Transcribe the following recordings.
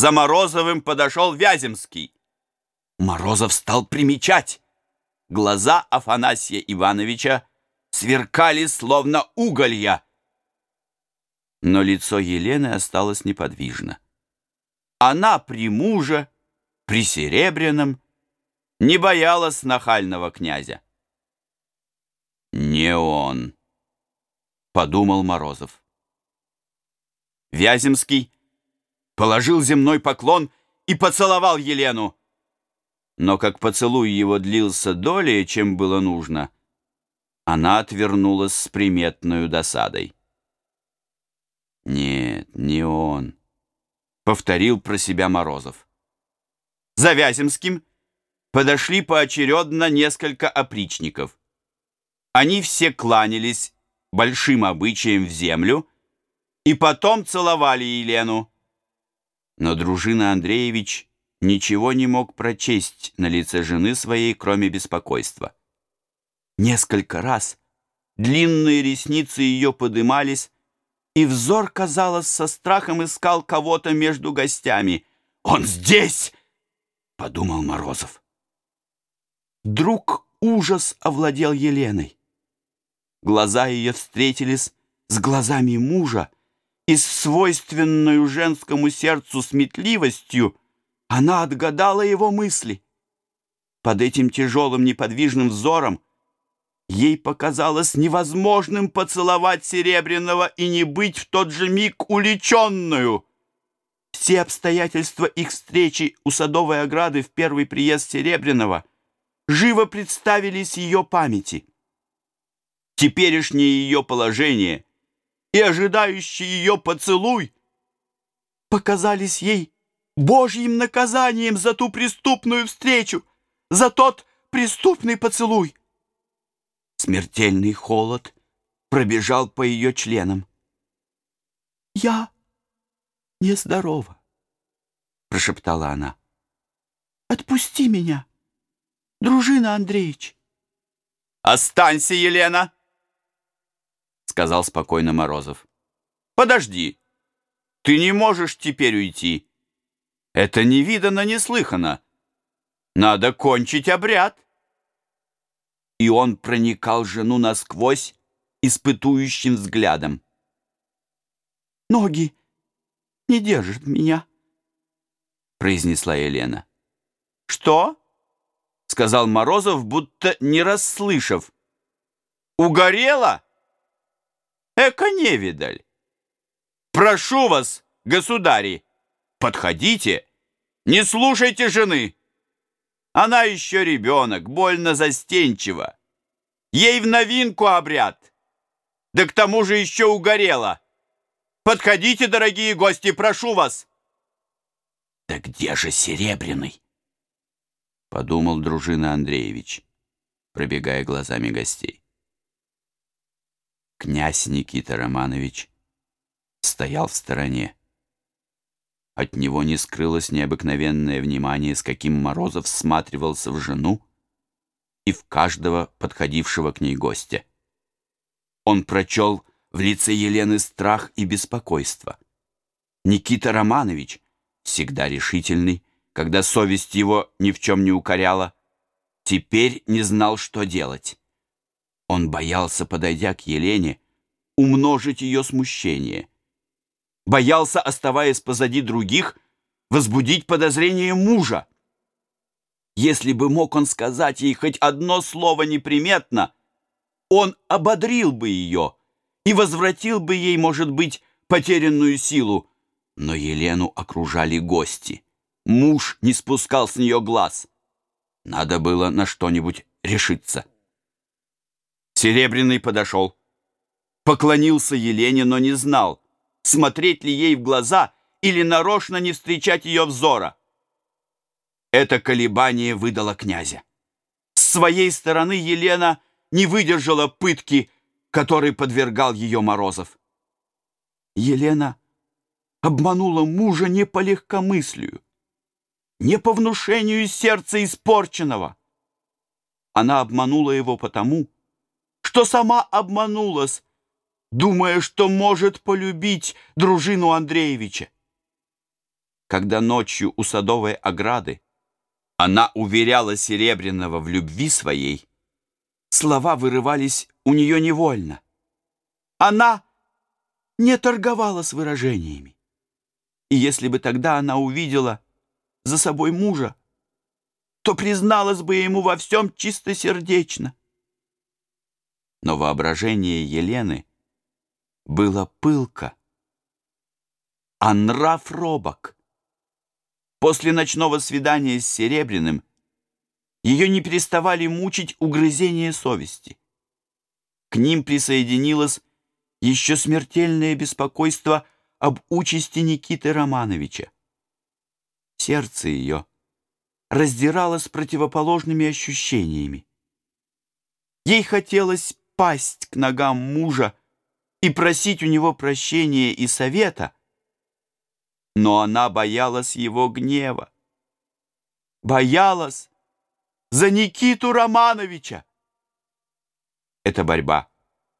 За Морозовым подошел Вяземский. Морозов стал примечать. Глаза Афанасия Ивановича сверкали, словно уголья. Но лицо Елены осталось неподвижно. Она при муже, при серебряном, не боялась нахального князя. «Не он», — подумал Морозов. Вяземский положил земной поклон и поцеловал Елену. Но как поцелуй его длился долее, чем было нужно, она отвернулась с приметной досадой. «Нет, не он», — повторил про себя Морозов. За Вяземским подошли поочередно несколько опричников. Они все кланялись большим обычаем в землю и потом целовали Елену. Но дружина Андреевич ничего не мог прочесть на лице жены своей, кроме беспокойства. Несколько раз длинные ресницы ее подымались, и взор, казалось, со страхом искал кого-то между гостями. «Он здесь!» — подумал Морозов. Вдруг ужас овладел Еленой. Глаза ее встретились с глазами мужа, и с свойственной женскому сердцу сметливостью она отгадала его мысли. Под этим тяжелым неподвижным взором ей показалось невозможным поцеловать Серебряного и не быть в тот же миг уличенную. Все обстоятельства их встречи у садовой ограды в первый приезд Серебряного живо представились ее памяти. Теперешнее ее положение и ожидающий ее поцелуй показались ей Божьим наказанием за ту преступную встречу, за тот преступный поцелуй. Смертельный холод пробежал по ее членам. «Я нездорова», — прошептала она. «Отпусти меня, дружина Андреевич». «Останься, Елена!» Сказал спокойно Морозов. Подожди. Ты не можешь теперь уйти. Это не видано, не слыхано. Надо кончить обряд. И он проникал жену насквозь испытующим взглядом. Ноги не держат меня, произнесла Елена. Что? сказал Морозов, будто не расслышав. Угорела? Эка невидаль! Прошу вас, государи, подходите, не слушайте жены. Она еще ребенок, больно застенчива. Ей в новинку обряд. Да к тому же еще угорела. Подходите, дорогие гости, прошу вас. Да где же Серебряный? Подумал дружина Андреевич, пробегая глазами гостей. Князь Никита Романович стоял в стороне. От него не скрылось необыкновенное внимание, с каким Морозов всматривался в жену и в каждого подходившего к ней гостя. Он прочел в лице Елены страх и беспокойство. Никита Романович, всегда решительный, когда совесть его ни в чем не укоряла, теперь не знал, что делать. Он боялся, подойдя к Елене, умножить ее смущение. Боялся, оставаясь позади других, возбудить подозрение мужа. Если бы мог он сказать ей хоть одно слово неприметно, он ободрил бы ее и возвратил бы ей, может быть, потерянную силу. Но Елену окружали гости. Муж не спускал с нее глаз. Надо было на что-нибудь решиться. Серебряный подошел. Поклонился Елене, но не знал, смотреть ли ей в глаза или нарочно не встречать ее взора. Это колебание выдало князя. С своей стороны Елена не выдержала пытки, которой подвергал ее Морозов. Елена обманула мужа не по легкомыслию, не по внушению сердца испорченного. Она обманула его потому, что сама обманулась, думая, что может полюбить дружину Андреевича. когда ночью у садовой ограды она уверяла Серебряного в любви своей, слова вырывались у нее невольно. Она не торговала с выражениями. И если бы тогда она увидела за собой мужа, то призналась бы ему во всем чистосердечно. Но воображение Елены было пылко, а нрав робок. После ночного свидания с Серебряным ее не переставали мучить угрызения совести. К ним присоединилось еще смертельное беспокойство об участи Никиты Романовича. Сердце ее раздиралось противоположными ощущениями. Ей хотелось пасть к ногам мужа и просить у него прощения и совета, но она боялась его гнева. Боялась за Никиту Романовича. Эта борьба,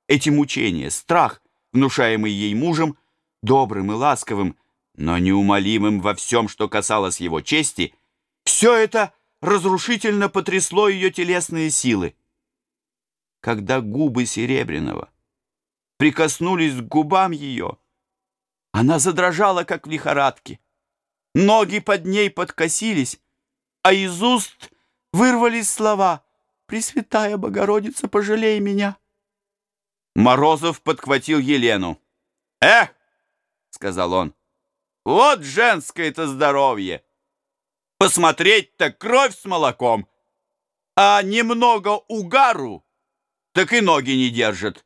эти мучения, страх, внушаемый ей мужем, добрым и ласковым, но неумолимым во всем, что касалось его чести, все это разрушительно потрясло ее телесные силы. Когда губы Серебряного прикоснулись к губам ее, она задрожала, как в лихорадке. Ноги под ней подкосились, а из уст вырвались слова «Пресвятая Богородица, пожалей меня». Морозов подхватил Елену. «Эх!» — сказал он. «Вот женское-то здоровье! Посмотреть-то кровь с молоком, а немного угару, так и ноги не держат.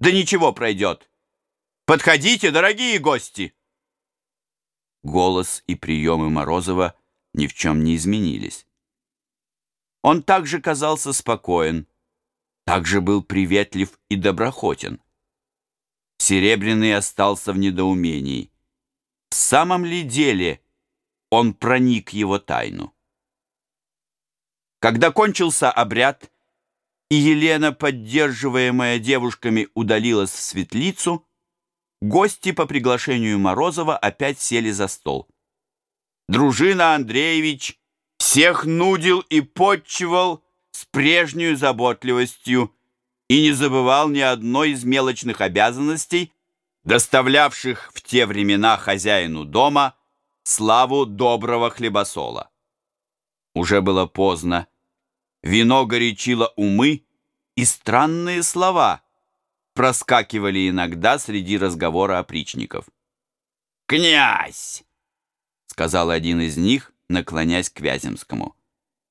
Да ничего пройдет». Подходите, дорогие гости!» Голос и приемы Морозова ни в чем не изменились. Он также казался спокоен, также был приветлив и доброхотен. Серебряный остался в недоумении. В самом ли деле он проник его тайну? Когда кончился обряд, и Елена, поддерживаемая девушками, удалилась в светлицу, Гости по приглашению Морозова опять сели за стол. Дружина Андреевич всех нудил и подчивал с прежней заботливостью и не забывал ни одной из мелочных обязанностей, доставлявших в те времена хозяину дома славу доброго хлебосола. Уже было поздно. Вино горячило умы и странные слова — проскакивали иногда среди разговора опричников. «Князь!» — сказал один из них, наклонясь к Вяземскому.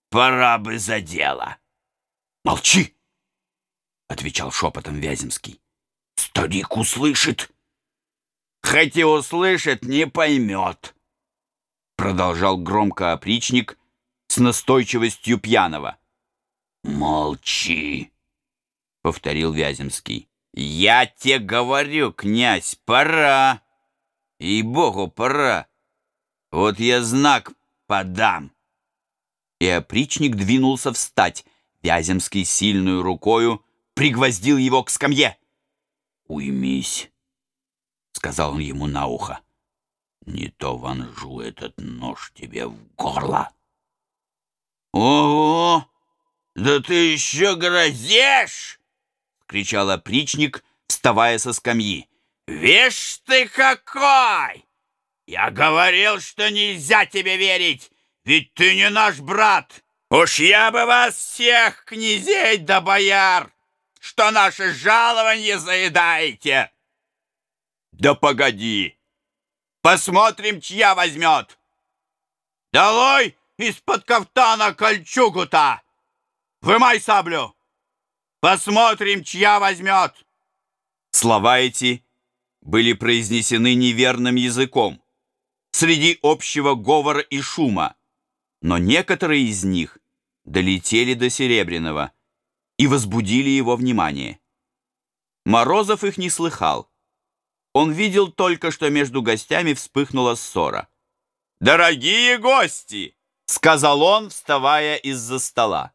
«Пора бы за дело!» «Молчи!» — отвечал шепотом Вяземский. «Старик услышит!» «Хоть и услышит, не поймет!» Продолжал громко опричник с настойчивостью пьяного. «Молчи!» — повторил Вяземский. «Я тебе говорю, князь, пора! И богу пора! Вот я знак подам!» И опричник двинулся встать. Вяземский сильную рукою пригвоздил его к скамье. «Уймись!» — сказал он ему на ухо. «Не то вонжу этот нож тебе в горло!» «Ого! Да ты еще грозишь!» кричал опричник, вставая со скамьи. «Вишь ты какой! Я говорил, что нельзя тебе верить, ведь ты не наш брат! Уж я бы вас всех, князей да бояр, что наше жалование заедаете!» «Да погоди! Посмотрим, чья возьмет!» «Долой из-под кафтана кольчугу-то! Вымай саблю!» Посмотрим, чья возьмет!» Слова эти были произнесены неверным языком, среди общего говора и шума, но некоторые из них долетели до Серебряного и возбудили его внимание. Морозов их не слыхал. Он видел только, что между гостями вспыхнула ссора. «Дорогие гости!» — сказал он, вставая из-за стола.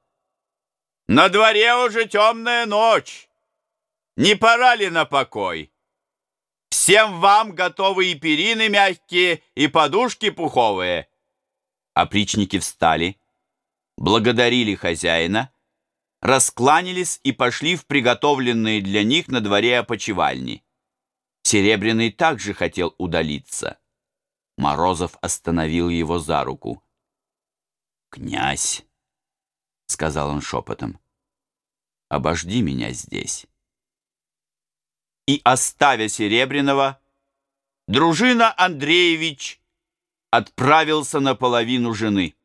На дворе уже темная ночь. Не пора ли на покой? Всем вам готовы и перины мягкие, и подушки пуховые. Опричники встали, благодарили хозяина, раскланялись и пошли в приготовленные для них на дворе опочивальни. Серебряный также хотел удалиться. Морозов остановил его за руку. «Князь», — сказал он шепотом, — «обожди меня здесь». И, оставя Серебряного, дружина Андреевич отправился на половину жены.